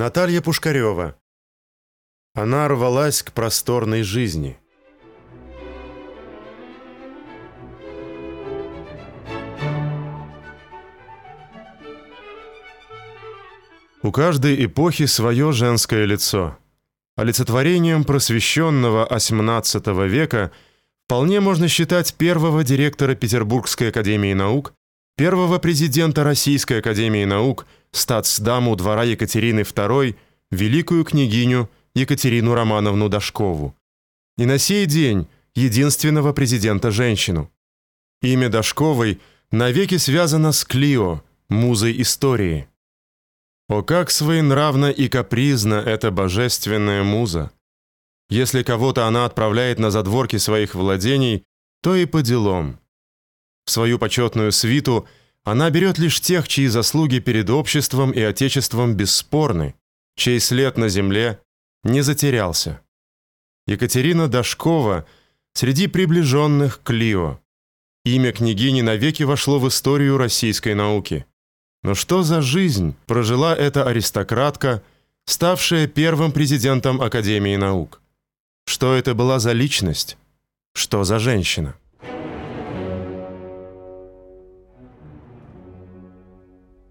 Наталья Пушкарева. Она рвалась к просторной жизни. У каждой эпохи свое женское лицо. Олицетворением просвещенного XVIII века вполне можно считать первого директора Петербургской академии наук, первого президента Российской академии наук – статсдаму двора Екатерины II, великую княгиню Екатерину Романовну Дашкову. И на сей день единственного президента-женщину. Имя Дашковой навеки связано с Клио, музой истории. О, как своенравна и капризна эта божественная муза! Если кого-то она отправляет на задворки своих владений, то и по делам. В свою почетную свиту – она берет лишь тех, чьи заслуги перед обществом и отечеством бесспорны, чей след на земле не затерялся. Екатерина Дашкова среди приближенных к Лио. Имя княгини навеки вошло в историю российской науки. Но что за жизнь прожила эта аристократка, ставшая первым президентом Академии наук? Что это была за личность? Что за женщина?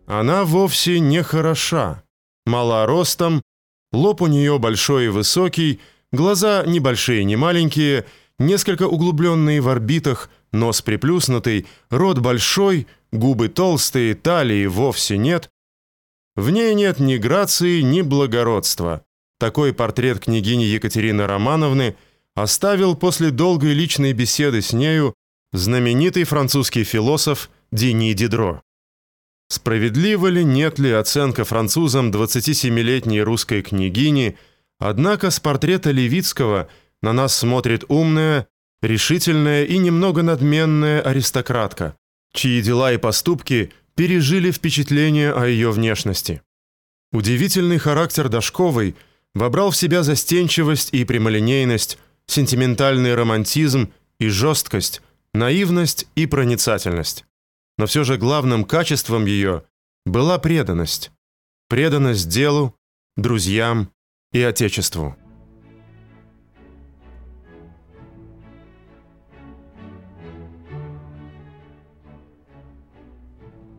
Она вовсе не хороша. Мала ростом, лоб у нее большой и высокий, глаза небольшие, не маленькие, несколько углубленные в орбитах, нос приплюснутый, рот большой, губы толстые, талии вовсе нет. В ней нет ни грации, ни благородства. Такой портрет княгини Екатерины Романовны оставил после долгой личной беседы с нею знаменитый французский философ Дени Дидро. Справедлива ли, нет ли оценка французам 27-летней русской княгини, однако с портрета Левицкого на нас смотрит умная, решительная и немного надменная аристократка, чьи дела и поступки пережили впечатление о ее внешности. Удивительный характер Дашковой вобрал в себя застенчивость и прямолинейность, сентиментальный романтизм и жесткость, наивность и проницательность но все же главным качеством ее была преданность. Преданность делу, друзьям и отечеству.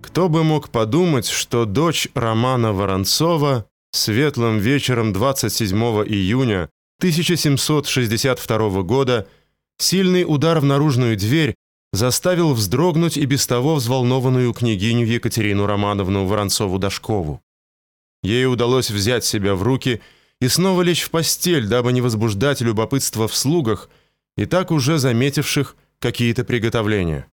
Кто бы мог подумать, что дочь Романа Воронцова светлым вечером 27 июня 1762 года сильный удар в наружную дверь заставил вздрогнуть и без того взволнованную княгиню Екатерину Романовну Воронцову-Дашкову. Ей удалось взять себя в руки и снова лечь в постель, дабы не возбуждать любопытство в слугах и так уже заметивших какие-то приготовления.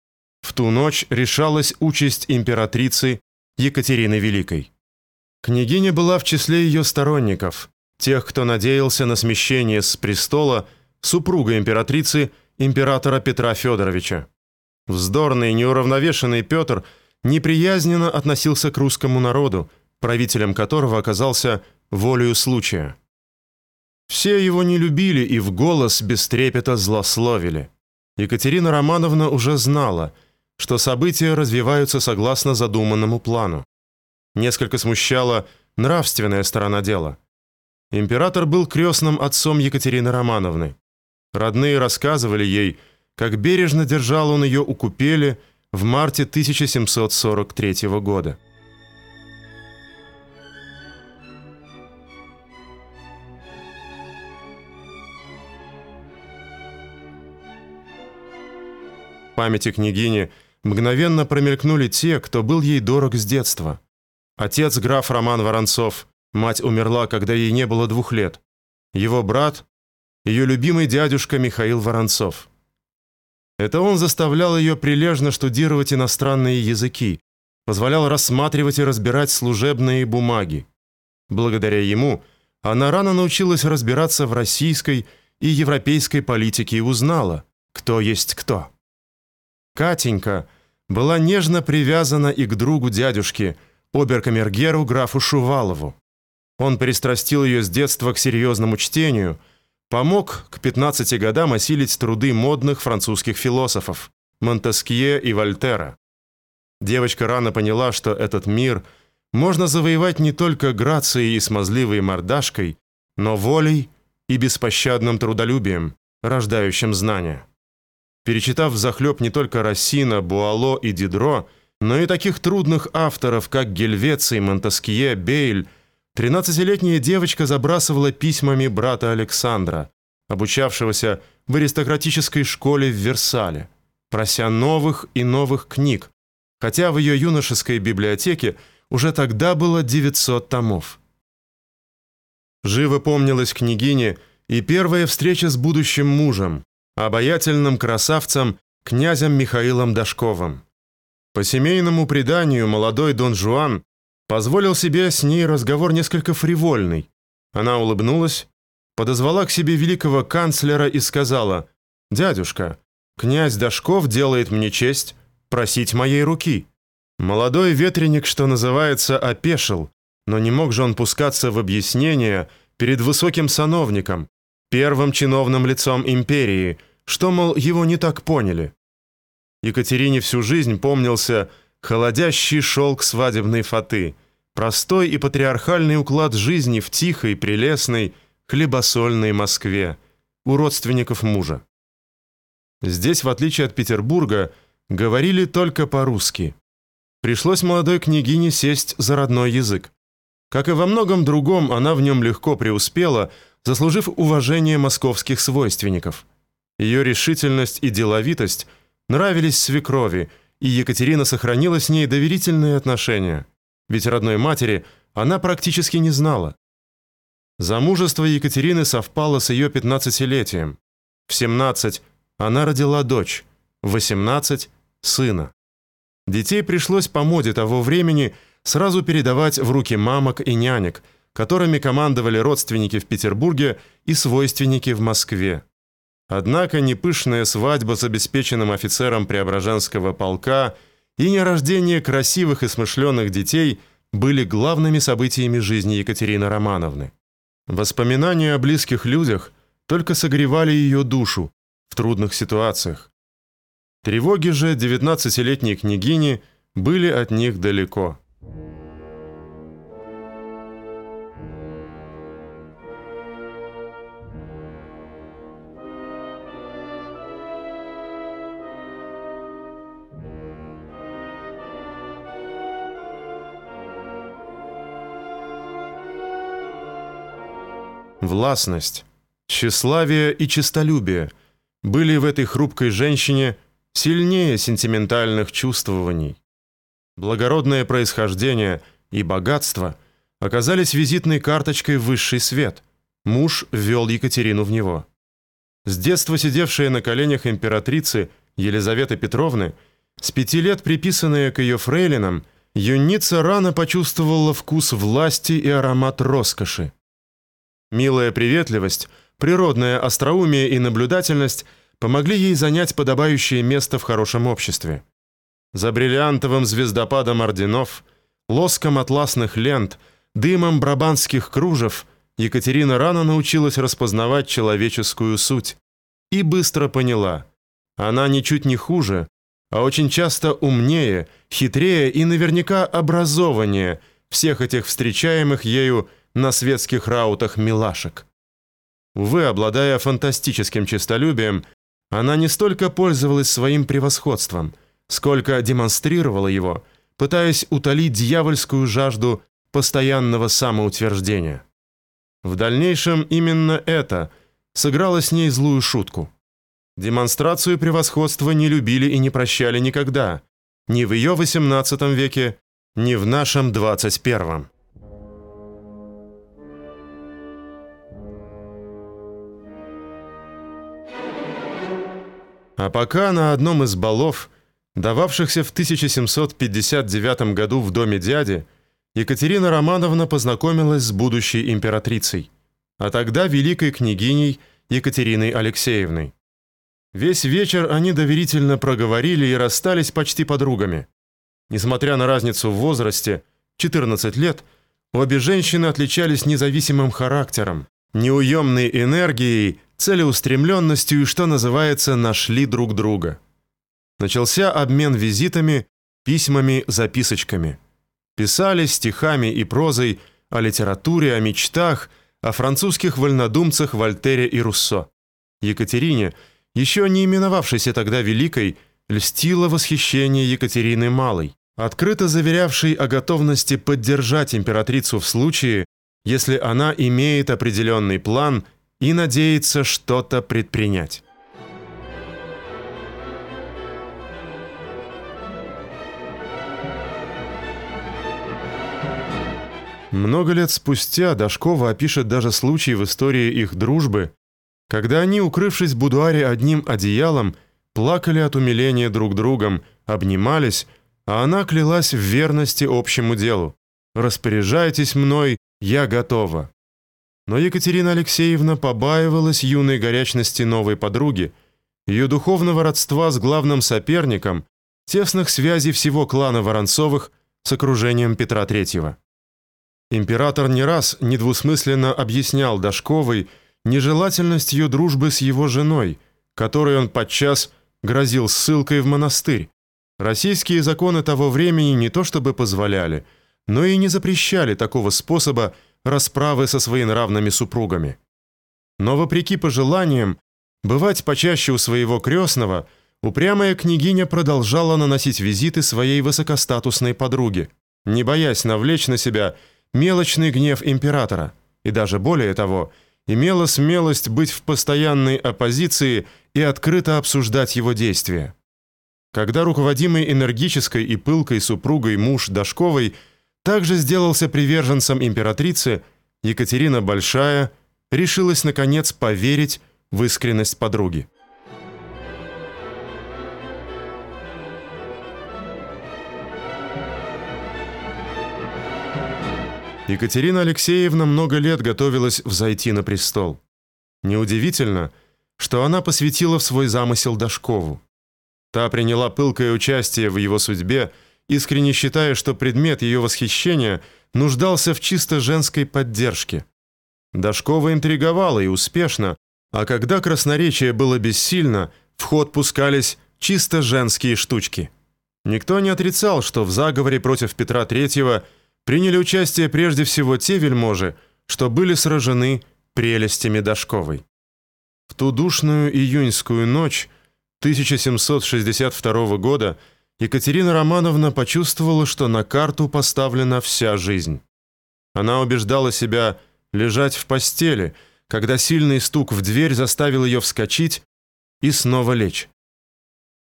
В ту ночь решалась участь императрицы Екатерины Великой. Княгиня была в числе ее сторонников, тех, кто надеялся на смещение с престола супруга императрицы императора Петра Федоровича. Вздорный, неуравновешенный Петр неприязненно относился к русскому народу, правителем которого оказался волею случая. Все его не любили и в голос без трепета злословили. Екатерина Романовна уже знала, что события развиваются согласно задуманному плану. Несколько смущала нравственная сторона дела. Император был крестным отцом Екатерины Романовны. Родные рассказывали ей, как бережно держал он ее у купели в марте 1743 года. В памяти княгини мгновенно промелькнули те, кто был ей дорог с детства. Отец граф Роман Воронцов, мать умерла, когда ей не было двух лет. Его брат, ее любимый дядюшка Михаил Воронцов – это он заставлял ее прилежно штудировать иностранные языки, позволял рассматривать и разбирать служебные бумаги. Благодаря ему она рано научилась разбираться в российской и европейской политике и узнала, кто есть кто. Катенька была нежно привязана и к другу дядюшки, оберкамергеру графу Шувалову. Он пристрастил ее с детства к серьезному чтению – Помог к 15 годам осилить труды модных французских философов Монтескье и Вольтера. Девочка рано поняла, что этот мир можно завоевать не только грацией и смазливой мордашкой, но волей и беспощадным трудолюбием, рождающим знания. Перечитав взахлеб не только Рассина, Буало и Дидро, но и таких трудных авторов, как Гельвеций, Монтескье, Бейль, 13-летняя девочка забрасывала письмами брата Александра, обучавшегося в аристократической школе в Версале, прося новых и новых книг, хотя в ее юношеской библиотеке уже тогда было 900 томов. Живо помнилась княгине и первая встреча с будущим мужем, обаятельным красавцем князем Михаилом Дашковым. По семейному преданию молодой Дон Жуан позволил себе с ней разговор несколько фривольный. Она улыбнулась, подозвала к себе великого канцлера и сказала, «Дядюшка, князь Дашков делает мне честь просить моей руки». Молодой ветреник, что называется, опешил, но не мог же он пускаться в объяснения перед высоким сановником, первым чиновным лицом империи, что, мол, его не так поняли. Екатерине всю жизнь помнился холодящий шелк свадебной фаты, простой и патриархальный уклад жизни в тихой, прелестной, хлебосольной Москве, у родственников мужа. Здесь, в отличие от Петербурга, говорили только по-русски. Пришлось молодой княгине сесть за родной язык. Как и во многом другом, она в нем легко преуспела, заслужив уважение московских свойственников. Ее решительность и деловитость нравились свекрови, и Екатерина сохранила с ней доверительные отношения, ведь родной матери она практически не знала. Замужество Екатерины совпало с ее пятнадцатилетием. В 17 она родила дочь, в 18 сына. Детей пришлось по моде того времени сразу передавать в руки мамок и нянек, которыми командовали родственники в Петербурге и свойственники в Москве. Однако ни пышная свадьба с обеспеченным офицером Преображенского полка и не рождение красивых и смышленых детей были главными событиями жизни Екатерины Романовны. Воспоминания о близких людях только согревали ее душу в трудных ситуациях. Тревоги же девятнадцатилетней княгини были от них далеко. Властность, тщеславие и честолюбие были в этой хрупкой женщине сильнее сентиментальных чувствований. Благородное происхождение и богатство оказались визитной карточкой высший свет. Муж ввел Екатерину в него. С детства сидевшая на коленях императрицы Елизаветы Петровны, с пяти лет приписанная к ее фрейлинам, юница рано почувствовала вкус власти и аромат роскоши. Милая приветливость, природное остроумие и наблюдательность помогли ей занять подобающее место в хорошем обществе. За бриллиантовым звездопадом орденов, лоском атласных лент, дымом брабанских кружев Екатерина рано научилась распознавать человеческую суть и быстро поняла, она ничуть не хуже, а очень часто умнее, хитрее и наверняка образованнее всех этих встречаемых ею на светских раутах милашек. Увы, обладая фантастическим честолюбием, она не столько пользовалась своим превосходством, сколько демонстрировала его, пытаясь утолить дьявольскую жажду постоянного самоутверждения. В дальнейшем именно это сыграло с ней злую шутку. Демонстрацию превосходства не любили и не прощали никогда, ни в ее XVIII веке, ни в нашем XXI. А пока на одном из балов, дававшихся в 1759 году в доме дяди, Екатерина Романовна познакомилась с будущей императрицей, а тогда великой княгиней Екатериной Алексеевной. Весь вечер они доверительно проговорили и расстались почти подругами. Несмотря на разницу в возрасте, 14 лет, обе женщины отличались независимым характером, неуемной энергией целеустремленностью и, что называется, нашли друг друга. Начался обмен визитами, письмами, записочками. Писали стихами и прозой о литературе, о мечтах, о французских вольнодумцах Вольтере и Руссо. Екатерине, еще не именовавшейся тогда Великой, льстило восхищение Екатерины Малой, открыто заверявшей о готовности поддержать императрицу в случае, если она имеет определенный план и надеется что-то предпринять. Много лет спустя Дашкова опишет даже случай в истории их дружбы, когда они, укрывшись в будуаре одним одеялом, плакали от умиления друг другом, обнимались, а она клялась в верности общему делу. «Распоряжайтесь мной, я готова». Но Екатерина Алексеевна побаивалась юной горячности новой подруги, ее духовного родства с главным соперником, тесных связей всего клана Воронцовых с окружением Петра III. Император не раз недвусмысленно объяснял Дашковой нежелательность ее дружбы с его женой, которой он подчас грозил ссылкой в монастырь. Российские законы того времени не то чтобы позволяли, но и не запрещали такого способа расправы со своенравными супругами. Но вопреки пожеланиям бывать почаще у своего крестного, упрямая княгиня продолжала наносить визиты своей высокостатусной подруге, не боясь навлечь на себя мелочный гнев императора, и даже более того, имела смелость быть в постоянной оппозиции и открыто обсуждать его действия. Когда руководимый энергической и пылкой супругой муж Дашковой также сделался приверженцем императрицы, Екатерина Большая решилась наконец поверить в искренность подруги. Екатерина Алексеевна много лет готовилась взойти на престол. Неудивительно, что она посвятила в свой замысел Дашкову. Та приняла пылкое участие в его судьбе, искренне считая, что предмет ее восхищения нуждался в чисто женской поддержке. Дашкова интриговала и успешно, а когда красноречие было бессильно, в ход пускались чисто женские штучки. Никто не отрицал, что в заговоре против Петра III приняли участие прежде всего те вельможи, что были сражены прелестями Дашковой. В ту душную июньскую ночь 1762 года Екатерина Романовна почувствовала, что на карту поставлена вся жизнь. Она убеждала себя лежать в постели, когда сильный стук в дверь заставил ее вскочить и снова лечь.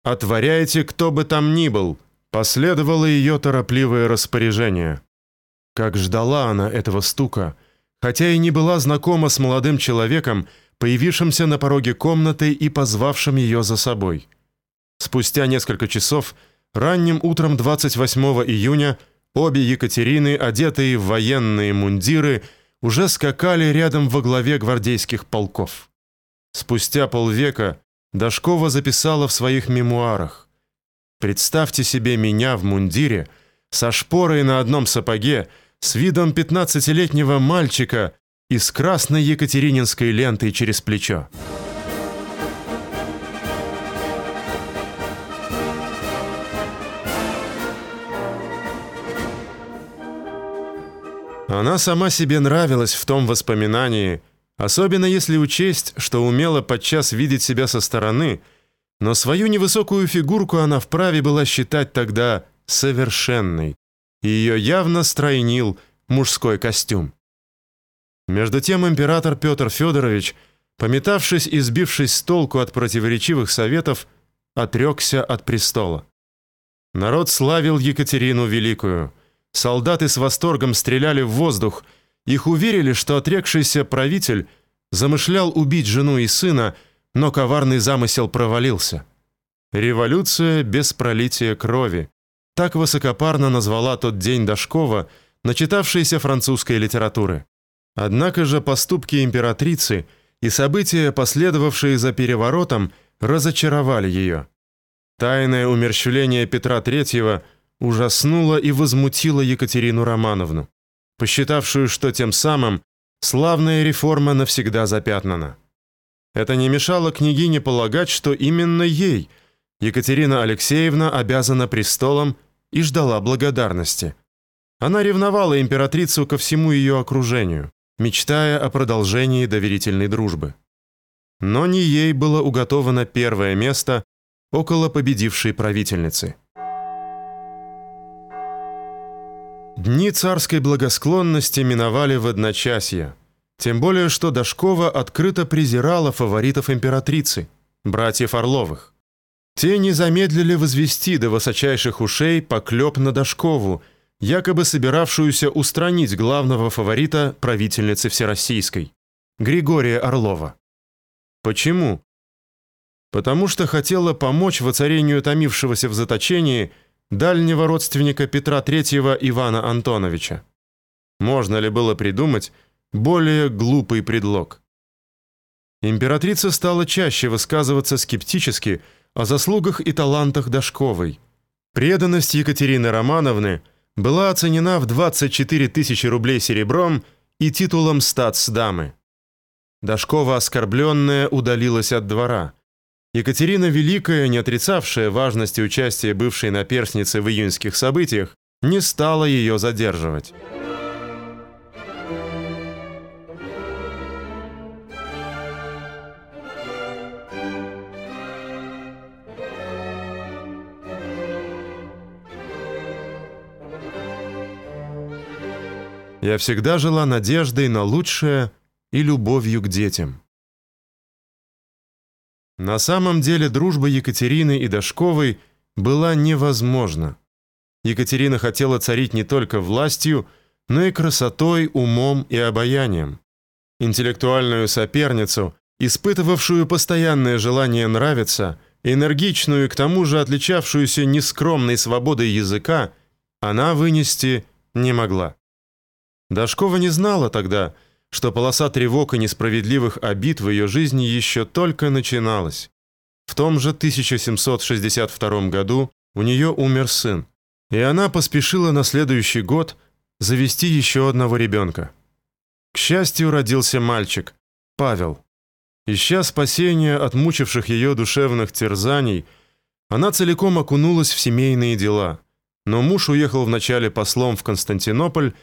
«Отворяйте, кто бы там ни был», последовало ее торопливое распоряжение. Как ждала она этого стука, хотя и не была знакома с молодым человеком, появившимся на пороге комнаты и позвавшим ее за собой. Спустя несколько часов, ранним утром 28 июня, обе Екатерины, одетые в военные мундиры, уже скакали рядом во главе гвардейских полков. Спустя полвека Дашкова записала в своих мемуарах: Представьте себе меня в мундире, со шпорой на одном сапоге, с видом пятнадцатилетнего мальчика и с красной екатерининской лентой через плечо. Она сама себе нравилась в том воспоминании, особенно если учесть, что умела подчас видеть себя со стороны, но свою невысокую фигурку она вправе была считать тогда совершенной ее явно стройнил мужской костюм. Между тем император Петр Федорович, пометавшись и сбившись с толку от противоречивых советов, отрекся от престола. Народ славил Екатерину Великую. Солдаты с восторгом стреляли в воздух. Их уверили, что отрекшийся правитель замышлял убить жену и сына, но коварный замысел провалился. Революция без пролития крови. Так высокопарно назвала тот день Дашкова, начитавшаяся французской литературы. Однако же поступки императрицы и события, последовавшие за переворотом, разочаровали ее. Тайное умерщвление Петра III ужаснуло и возмутило Екатерину Романовну, посчитавшую, что тем самым славная реформа навсегда запятнана. Это не мешало княгине полагать, что именно ей Екатерина Алексеевна обязана престолом и ждала благодарности. Она ревновала императрицу ко всему ее окружению, мечтая о продолжении доверительной дружбы. Но не ей было уготовано первое место около победившей правительницы. Дни царской благосклонности миновали в одночасье, тем более что Дашкова открыто презирала фаворитов императрицы, братьев Орловых. Те не замедлили возвести до высочайших ушей поклеп на Дашкову, якобы собиравшуюся устранить главного фаворита правительницы Всероссийской, Григория Орлова. Почему? Потому что хотела помочь воцарению томившегося в заточении дальнего родственника Петра III Ивана Антоновича. Можно ли было придумать более глупый предлог? Императрица стала чаще высказываться скептически о заслугах и талантах Дашковой. Преданность Екатерины Романовны была оценена в 24 тысячи рублей серебром и титулом статсдамы. Дашкова, оскорбленная, удалилась от двора. Екатерина Великая, не отрицавшая важности участия бывшей наперсницы в июньских событиях, не стала ее задерживать. Я всегда жила надеждой на лучшее и любовью к детям. На самом деле дружба Екатерины и Дашковой была невозможна. Екатерина хотела царить не только властью, но и красотой, умом и обаянием. Интеллектуальную соперницу, испытывавшую постоянное желание нравиться, энергичную и к тому же отличавшуюся нескромной свободой языка, она вынести не могла. Дашкова не знала тогда, что полоса тревог и несправедливых обид в ее жизни еще только начиналась. В том же 1762 году у нее умер сын, и она поспешила на следующий год завести еще одного ребенка. К счастью, родился мальчик, Павел. Ища спасения от мучивших ее душевных терзаний, она целиком окунулась в семейные дела, но муж уехал вначале послом в Константинополь,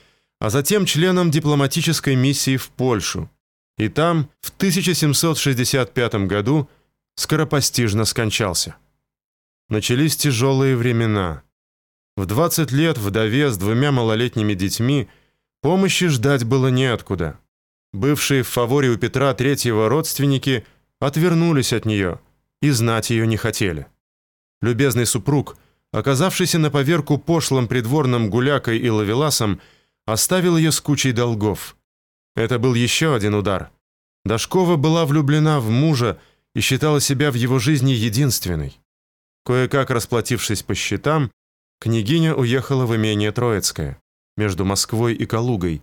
а затем членом дипломатической миссии в Польшу. И там в 1765 году скоропостижно скончался. Начались тяжелые времена. В 20 лет вдове с двумя малолетними детьми помощи ждать было неоткуда. Бывшие в фаворе у Петра III родственники отвернулись от нее и знать ее не хотели. Любезный супруг, оказавшийся на поверку пошлым придворным гулякой и ловеласом, оставил ее с кучей долгов. Это был еще один удар. Дашкова была влюблена в мужа и считала себя в его жизни единственной. Кое-как расплатившись по счетам, княгиня уехала в имение Троицкое, между Москвой и Калугой,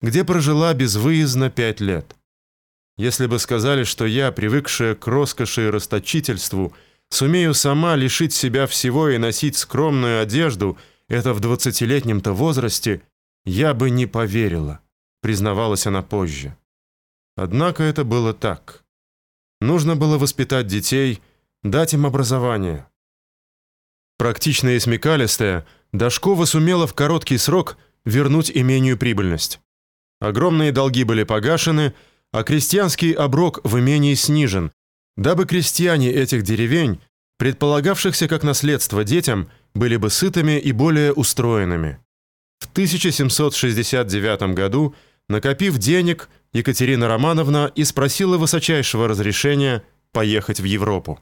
где прожила безвыездно пять лет. Если бы сказали, что я, привыкшая к роскоши и расточительству, сумею сама лишить себя всего и носить скромную одежду, это в двадцатилетнем-то возрасте, «Я бы не поверила», — признавалась она позже. Однако это было так. Нужно было воспитать детей, дать им образование. Практичная и смекалистая, Дашкова сумела в короткий срок вернуть имению прибыльность. Огромные долги были погашены, а крестьянский оброк в имении снижен, дабы крестьяне этих деревень, предполагавшихся как наследство детям, были бы сытыми и более устроенными. В 1769 году, накопив денег, Екатерина Романовна и спросила высочайшего разрешения поехать в Европу.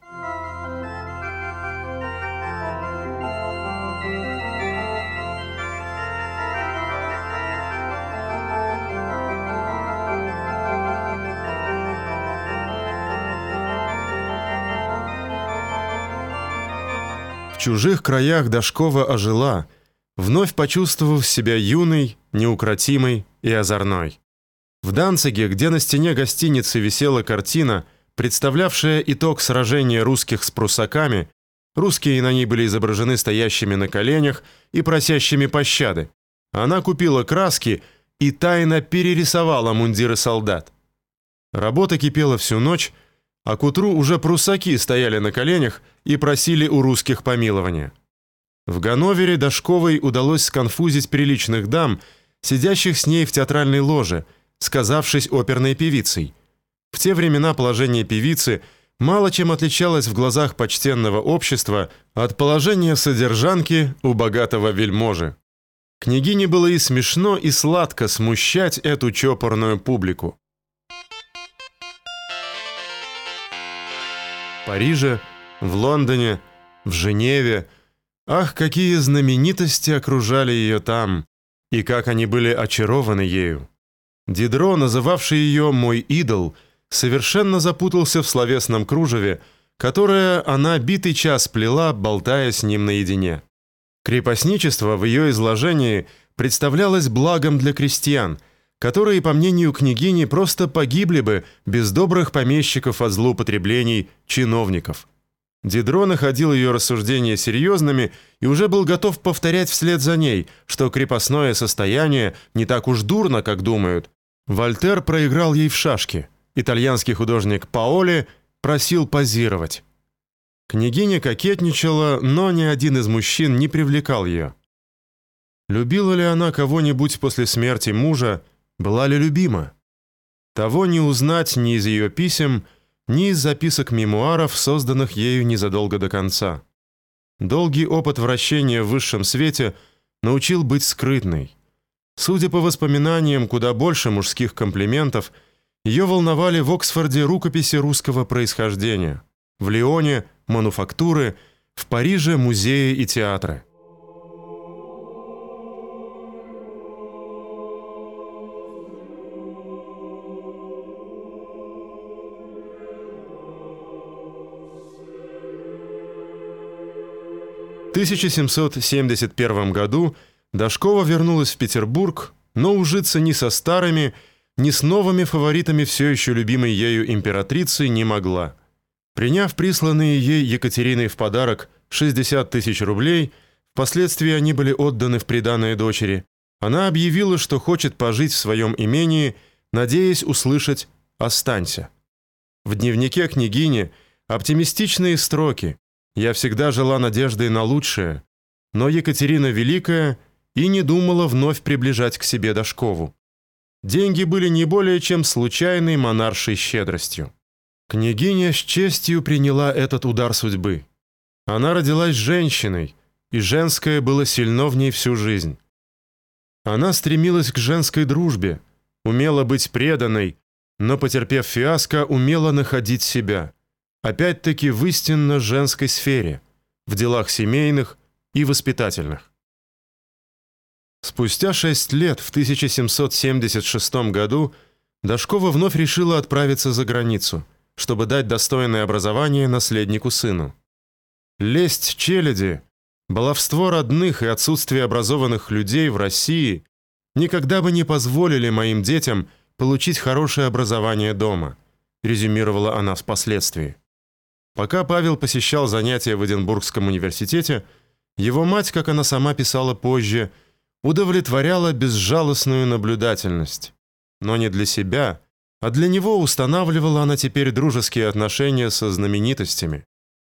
В чужих краях Дашкова ожила – вновь почувствовав себя юной, неукротимой и озорной. В Данциге, где на стене гостиницы висела картина, представлявшая итог сражения русских с прусаками, русские на ней были изображены стоящими на коленях и просящими пощады. Она купила краски и тайно перерисовала мундиры солдат. Работа кипела всю ночь, а к утру уже прусаки стояли на коленях и просили у русских помилования. В Ганновере Дашковой удалось сконфузить приличных дам, сидящих с ней в театральной ложе, сказавшись оперной певицей. В те времена положение певицы мало чем отличалось в глазах почтенного общества от положения содержанки у богатого вельможи. Княгине было и смешно, и сладко смущать эту чопорную публику. В Париже, в Лондоне, в Женеве, ах, какие знаменитости окружали ее там, и как они были очарованы ею. Дидро, называвший ее «мой идол», совершенно запутался в словесном кружеве, которое она битый час плела, болтая с ним наедине. Крепостничество в ее изложении представлялось благом для крестьян, которые, по мнению княгини, просто погибли бы без добрых помещиков от злоупотреблений чиновников. Дидро находил ее рассуждения серьезными и уже был готов повторять вслед за ней, что крепостное состояние не так уж дурно, как думают. Вольтер проиграл ей в шашки. Итальянский художник Паоли просил позировать. Княгиня кокетничала, но ни один из мужчин не привлекал ее. Любила ли она кого-нибудь после смерти мужа, была ли любима? Того не узнать ни из ее писем, ни из записок мемуаров, созданных ею незадолго до конца. Долгий опыт вращения в высшем свете научил быть скрытной. Судя по воспоминаниям, куда больше мужских комплиментов, ее волновали в Оксфорде рукописи русского происхождения, в Лионе – мануфактуры, в Париже музеи и театры. 1771 году Дашкова вернулась в Петербург, но ужиться ни со старыми, ни с новыми фаворитами все еще любимой ею императрицы не могла. Приняв присланные ей Екатериной в подарок 60 тысяч рублей, впоследствии они были отданы в приданое дочери, она объявила, что хочет пожить в своем имении, надеясь услышать «останься». В дневнике княгини оптимистичные строки «Я всегда жила надеждой на лучшее», но Екатерина Великая и не думала вновь приближать к себе Дашкову. Деньги были не более чем случайной монаршей щедростью. Княгиня с честью приняла этот удар судьбы. Она родилась женщиной, и женское было сильно в ней всю жизнь. Она стремилась к женской дружбе, умела быть преданной, но, потерпев фиаско, умела находить себя. Опять-таки в истинно женской сфере, в делах семейных и воспитательных. Спустя шесть лет, в 1776 году, Дашкова вновь решила отправиться за границу – чтобы дать достойное образование наследнику сыну. Лесть челяди, баловство родных и отсутствие образованных людей в России никогда бы не позволили моим детям получить хорошее образование дома, резюмировала она впоследствии. Пока Павел посещал занятия в Эдинбургском университете, его мать, как она сама писала позже, удовлетворяла безжалостную наблюдательность, но не для себя, а для него устанавливала она теперь дружеские отношения со знаменитостями.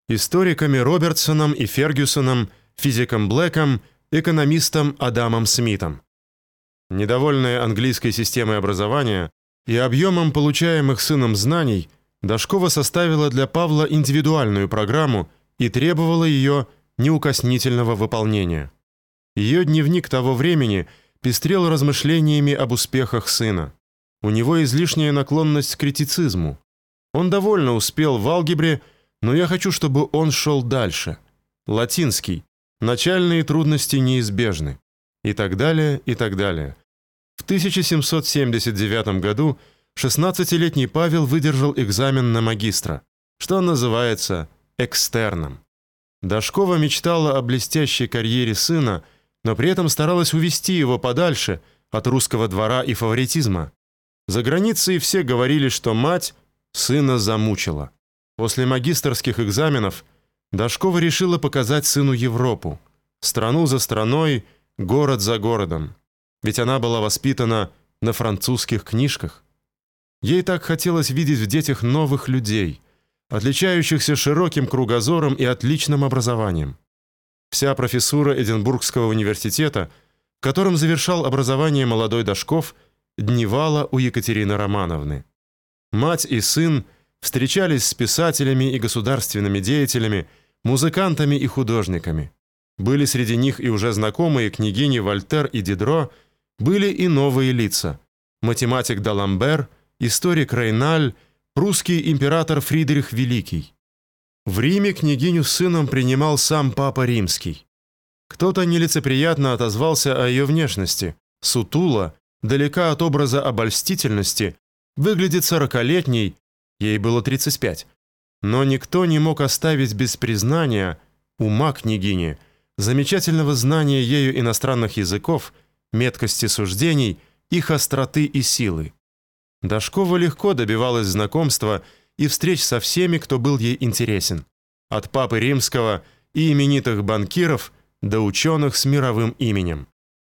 Историками Робертсоном и Фергюсоном, физиком Блэком, экономистом Адамом Смитом. Недовольная английской системой образования и объемом получаемых сыном знаний, Дашкова составила для Павла индивидуальную программу и требовала ее неукоснительного выполнения. Ее дневник того времени пестрел размышлениями об успехах сына. У него излишняя наклонность к критицизму. Он довольно успел в алгебре, но я хочу, чтобы он шел дальше. Латинский. Начальные трудности неизбежны. И так далее, и так далее. В 1779 году 16-летний Павел выдержал экзамен на магистра, что называется экстерном. Дашкова мечтала о блестящей карьере сына, но при этом старалась увести его подальше от русского двора и фаворитизма. За границей все говорили, что мать сына замучила. После магистерских экзаменов Дашкова решила показать сыну Европу, страну за страной, город за городом. Ведь она была воспитана на французских книжках. Ей так хотелось видеть в детях новых людей, отличающихся широким кругозором и отличным образованием. Вся профессура Эдинбургского университета, в котором завершал образование молодой Дашков, дневала у Екатерины Романовны. Мать и сын встречались с писателями и государственными деятелями, музыкантами и художниками. Были среди них и уже знакомые княгини Вольтер и Дидро, были и новые лица. Математик Даламбер, историк Рейналь, прусский император Фридрих Великий. В Риме княгиню с сыном принимал сам Папа Римский. Кто-то нелицеприятно отозвался о ее внешности. Сутула, далека от образа обольстительности, выглядит сорокалетней, ей было 35. Но никто не мог оставить без признания ума княгини, замечательного знания ею иностранных языков, меткости суждений, их остроты и силы. Дашкова легко добивалась знакомства и встреч со всеми, кто был ей интересен. От папы римского и именитых банкиров до ученых с мировым именем.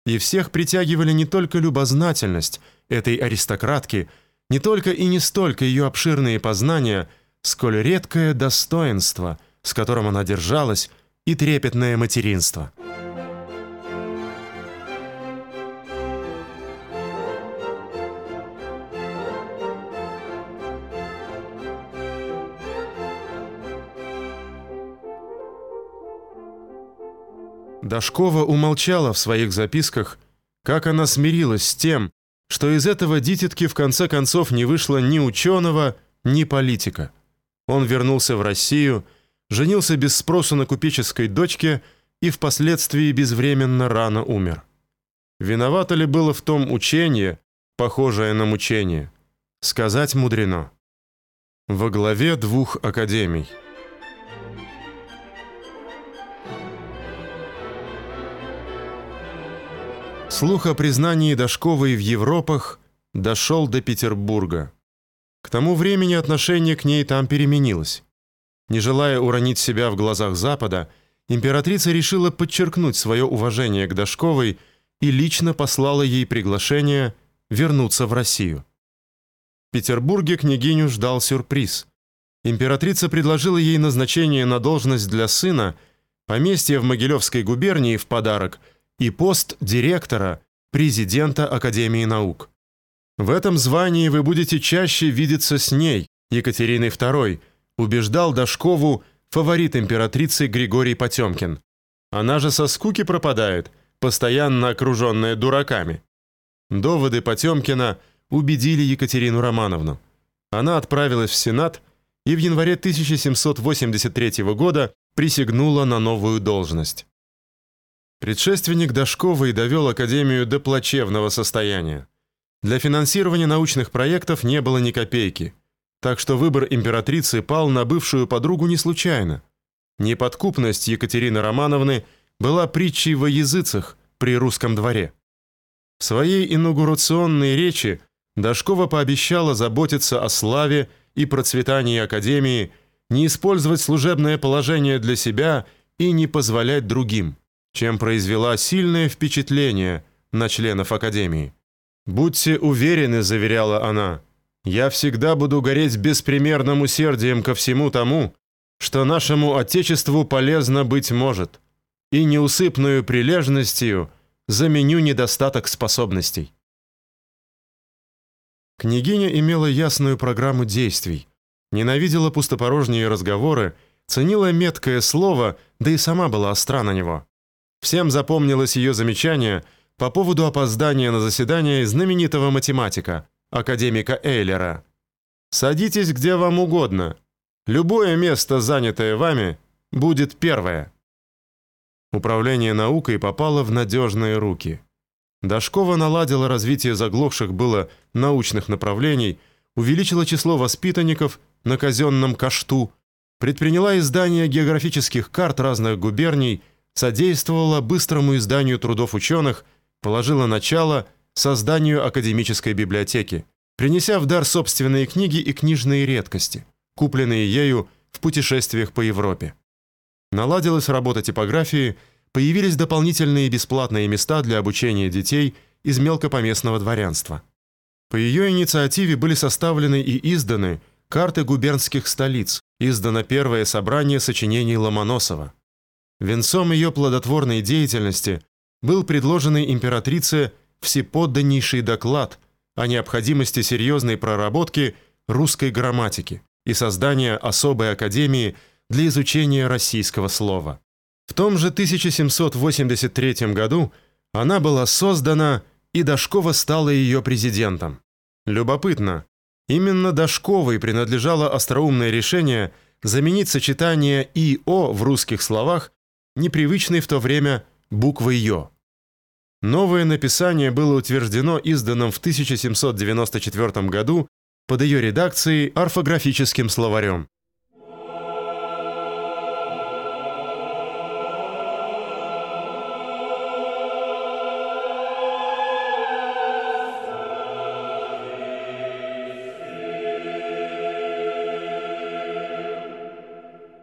И всех притягивали не только любознательность этой аристократки, не только и не столько ее обширные познания, сколь редкое достоинство, с которым она держалась, и трепетное материнство. Дашкова умолчала в своих записках, как она смирилась с тем, что из этого дитятки в конце концов не вышло ни ученого, ни политика. Он вернулся в Россию, женился без спросу на купеческой дочке и впоследствии безвременно рано умер. Виновато ли было в том учение, похожее на мучение? Сказать мудрено. Во главе двух академий – Слух о признании Дашковой в Европах дошел до Петербурга. К тому времени отношение к ней там переменилось. Не желая уронить себя в глазах Запада, императрица решила подчеркнуть свое уважение к Дашковой и лично послала ей приглашение вернуться в Россию. В Петербурге княгиню ждал сюрприз. Императрица предложила ей назначение на должность для сына, поместье в Могилевской губернии в подарок – и пост директора, президента Академии наук. В этом звании вы будете чаще видеться с ней, Екатериной II, убеждал Дашкову фаворит императрицы Григорий Потемкин. Она же со скуки пропадает, постоянно окруженная дураками. Доводы Потемкина убедили Екатерину Романовну. Она отправилась в Сенат и в январе 1783 года присягнула на новую должность. Предшественник Дашковой довел Академию до плачевного состояния. Для финансирования научных проектов не было ни копейки, так что выбор императрицы пал на бывшую подругу не случайно. Неподкупность Екатерины Романовны была притчей во языцах при русском дворе. В своей инаугурационной речи Дашкова пообещала заботиться о славе и процветании Академии, не использовать служебное положение для себя и не позволять другим чем произвела сильное впечатление на членов Академии. «Будьте уверены», — заверяла она, — «я всегда буду гореть беспримерным усердием ко всему тому, что нашему Отечеству полезно быть может, и неусыпную прилежностью заменю недостаток способностей». Княгиня имела ясную программу действий, ненавидела пустопорожние разговоры, ценила меткое слово, да и сама была остра на него. Всем запомнилось ее замечание по поводу опоздания на заседание знаменитого математика, академика Эйлера. «Садитесь где вам угодно. Любое место, занятое вами, будет первое». Управление наукой попало в надежные руки. Дашкова наладила развитие заглохших было научных направлений, увеличила число воспитанников на казенном кашту, предприняла издание географических карт разных губерний содействовала быстрому изданию трудов ученых, положила начало созданию академической библиотеки, принеся в дар собственные книги и книжные редкости, купленные ею в путешествиях по Европе. Наладилась работа типографии, появились дополнительные бесплатные места для обучения детей из мелкопоместного дворянства. По ее инициативе были составлены и изданы карты губернских столиц, издано первое собрание сочинений Ломоносова. Венцом ее плодотворной деятельности был предложенный императрице всеподданнейший доклад о необходимости серьезной проработки русской грамматики и создания особой академии для изучения российского слова. В том же 1783 году она была создана, и Дашкова стала ее президентом. Любопытно, именно Дашковой принадлежало остроумное решение заменить сочетание «и-о» в русских словах непривычной в то время буквой «ё». Новое написание было утверждено изданным в 1794 году под ее редакцией орфографическим словарем.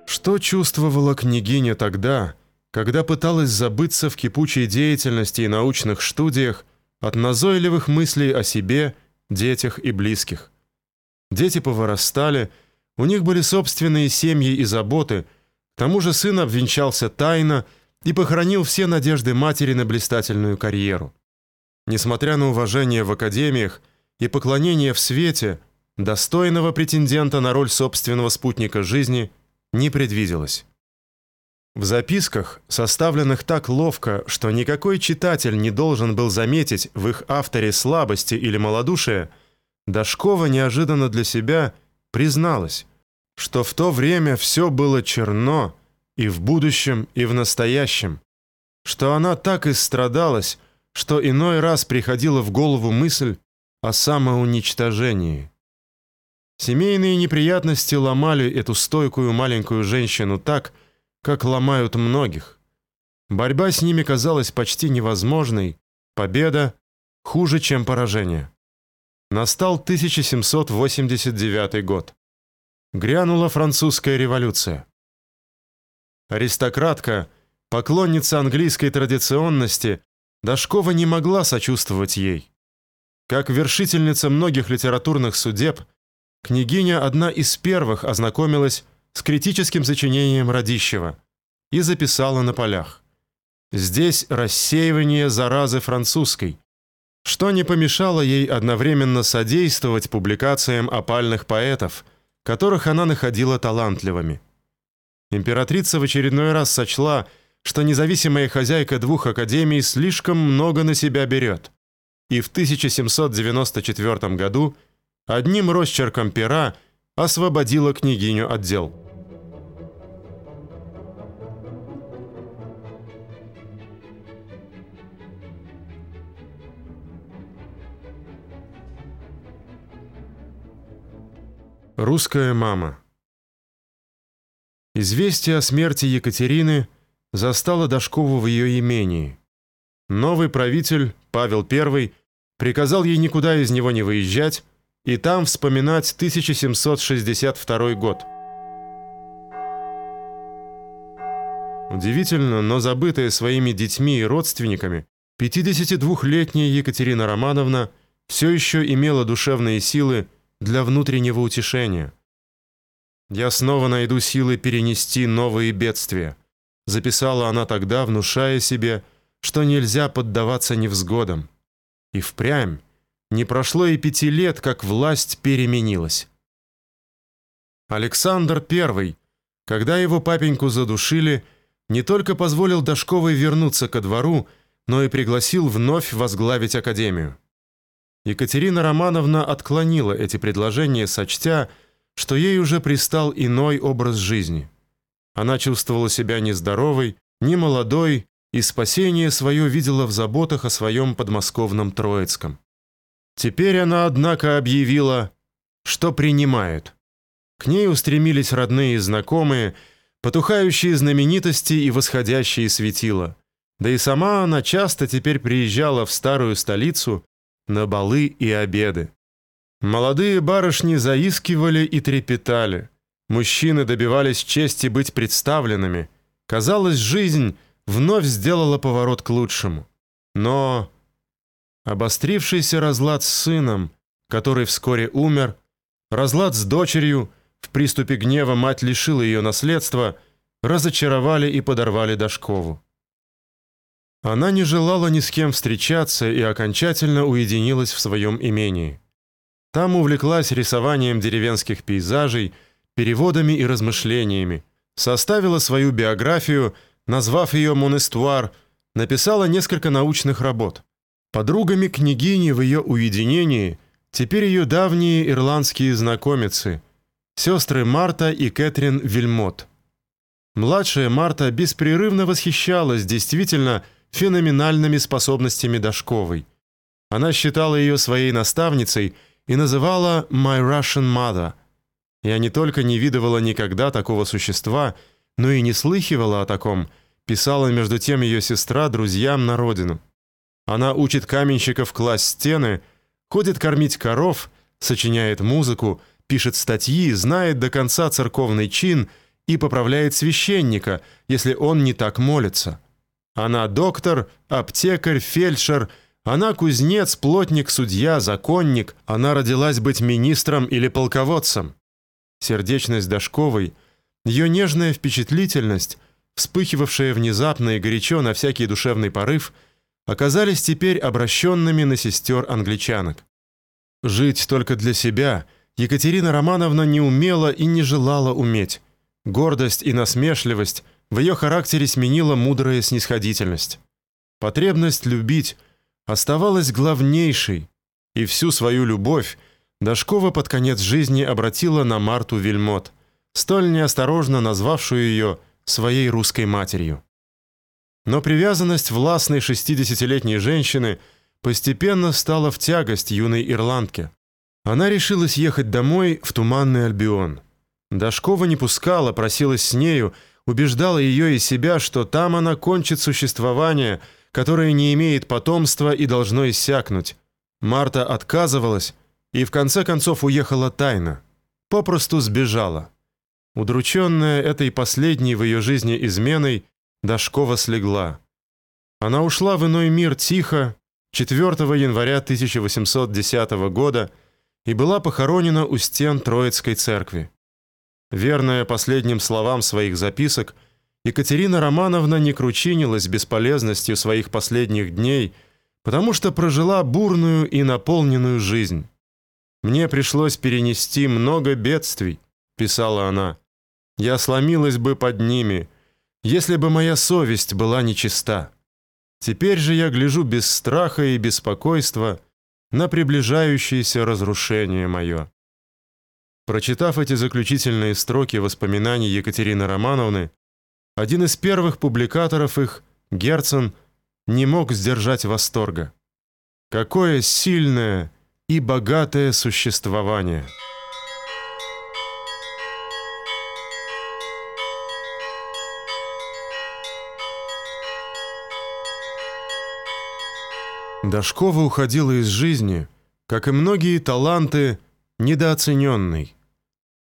Что чувствовала княгиня тогда, когда пыталась забыться в кипучей деятельности и научных студиях от назойливых мыслей о себе, детях и близких. Дети повырастали, у них были собственные семьи и заботы, к тому же сын обвенчался тайно и похоронил все надежды матери на блистательную карьеру. Несмотря на уважение в академиях и поклонение в свете, достойного претендента на роль собственного спутника жизни не предвиделось. В записках, составленных так ловко, что никакой читатель не должен был заметить в их авторе слабости или малодушия, Дашкова неожиданно для себя призналась, что в то время все было черно и в будущем, и в настоящем, что она так истрадалась, что иной раз приходила в голову мысль о самоуничтожении. Семейные неприятности ломали эту стойкую маленькую женщину так, как ломают многих. Борьба с ними казалась почти невозможной, победа хуже, чем поражение. Настал 1789 год. Грянула французская революция. Аристократка, поклонница английской традиционности, Дашкова не могла сочувствовать ей. Как вершительница многих литературных судеб, княгиня одна из первых ознакомилась с критическим сочинением Радищева и записала на полях. Здесь рассеивание заразы французской, что не помешало ей одновременно содействовать публикациям опальных поэтов, которых она находила талантливыми. Императрица в очередной раз сочла, что независимая хозяйка двух академий слишком много на себя берет, и в 1794 году одним росчерком пера освободила княгиню от дел. Русская мама. Известие о смерти Екатерины застало Дашкову в ее имении. Новый правитель, Павел I, приказал ей никуда из него не выезжать и там вспоминать 1762 год. Удивительно, но забытая своими детьми и родственниками, 52-летняя Екатерина Романовна все еще имела душевные силы для внутреннего утешения. «Я снова найду силы перенести новые бедствия», записала она тогда, внушая себе, что нельзя поддаваться невзгодам. И впрямь не прошло и пяти лет, как власть переменилась. Александр I, когда его папеньку задушили, не только позволил Дашковой вернуться ко двору, но и пригласил вновь возглавить академию. Екатерина Романовна отклонила эти предложения, сочтя, что ей уже пристал иной образ жизни. Она чувствовала себя нездоровой, немолодой и спасение свое видела в заботах о своем подмосковном Троицком. Теперь она, однако, объявила, что принимает. К ней устремились родные и знакомые, потухающие знаменитости и восходящие светила. Да и сама она часто теперь приезжала в старую столицу на балы и обеды. Молодые барышни заискивали и трепетали. Мужчины добивались чести быть представленными. Казалось, жизнь вновь сделала поворот к лучшему. Но обострившийся разлад с сыном, который вскоре умер, разлад с дочерью, в приступе гнева мать лишила ее наследства, разочаровали и подорвали Дашкову. Она не желала ни с кем встречаться и окончательно уединилась в своем имении. Там увлеклась рисованием деревенских пейзажей, переводами и размышлениями, составила свою биографию, назвав ее «Монестуар», написала несколько научных работ. Подругами княгини в ее уединении теперь ее давние ирландские знакомицы, сестры Марта и Кэтрин Вильмот. Младшая Марта беспрерывно восхищалась действительно феноменальными способностями Дашковой. Она считала ее своей наставницей и называла «my Russian mother». Я не только не видывала никогда такого существа, но и не слыхивала о таком, писала между тем ее сестра друзьям на родину. Она учит каменщиков класть стены, ходит кормить коров, сочиняет музыку, пишет статьи, знает до конца церковный чин и поправляет священника, если он не так молится. Она доктор, аптекарь, фельдшер, она кузнец, плотник, судья, законник, она родилась быть министром или полководцем. Сердечность Дашковой, ее нежная впечатлительность, вспыхивавшая внезапно и горячо на всякий душевный порыв – оказались теперь обращенными на сестер англичанок. Жить только для себя Екатерина Романовна не умела и не желала уметь. Гордость и насмешливость в ее характере сменила мудрая снисходительность. Потребность любить оставалась главнейшей, и всю свою любовь Дашкова под конец жизни обратила на Марту Вильмот, столь неосторожно назвавшую ее своей русской матерью. Но привязанность властной шестидесятилетней женщины постепенно стала в тягость юной ирландке. Она решилась ехать домой в туманный Альбион. Дашкова не пускала, просилась с нею, убеждала ее и себя, что там она кончит существование, которое не имеет потомства и должно иссякнуть. Марта отказывалась и в конце концов уехала тайно, попросту сбежала. Удрученная этой последней в ее жизни изменой, Дашкова слегла. Она ушла в иной мир тихо 4 января 1810 года и была похоронена у стен Троицкой церкви. Верная последним словам своих записок, Екатерина Романовна не кручинилась бесполезностью своих последних дней, потому что прожила бурную и наполненную жизнь. Мне пришлось перенести много бедствий, писала она. Я сломилась бы под ними, если бы моя совесть была нечиста. Теперь же я гляжу без страха и беспокойства на приближающееся разрушение мое. Прочитав эти заключительные строки воспоминаний Екатерины Романовны, один из первых публикаторов их, Герцен, не мог сдержать восторга. Какое сильное и богатое существование! Дашкова уходила из жизни, как и многие таланты, недооцененной.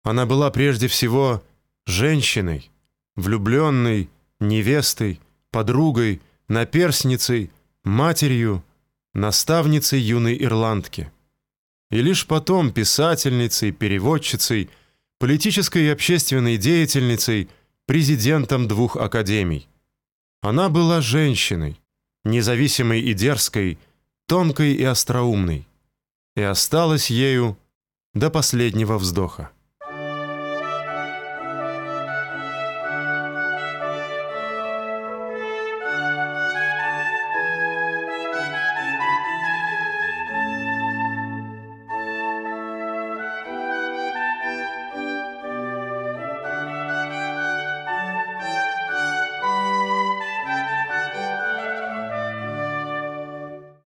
Она была прежде всего женщиной, влюбленной, невестой, подругой, наперсницей, матерью, наставницей юной ирландки. И лишь потом писательницей, переводчицей, политической и общественной деятельницей, президентом двух академий. Она была женщиной, независимой и дерзкой, тонкой и остроумной, и осталась ею до последнего вздоха.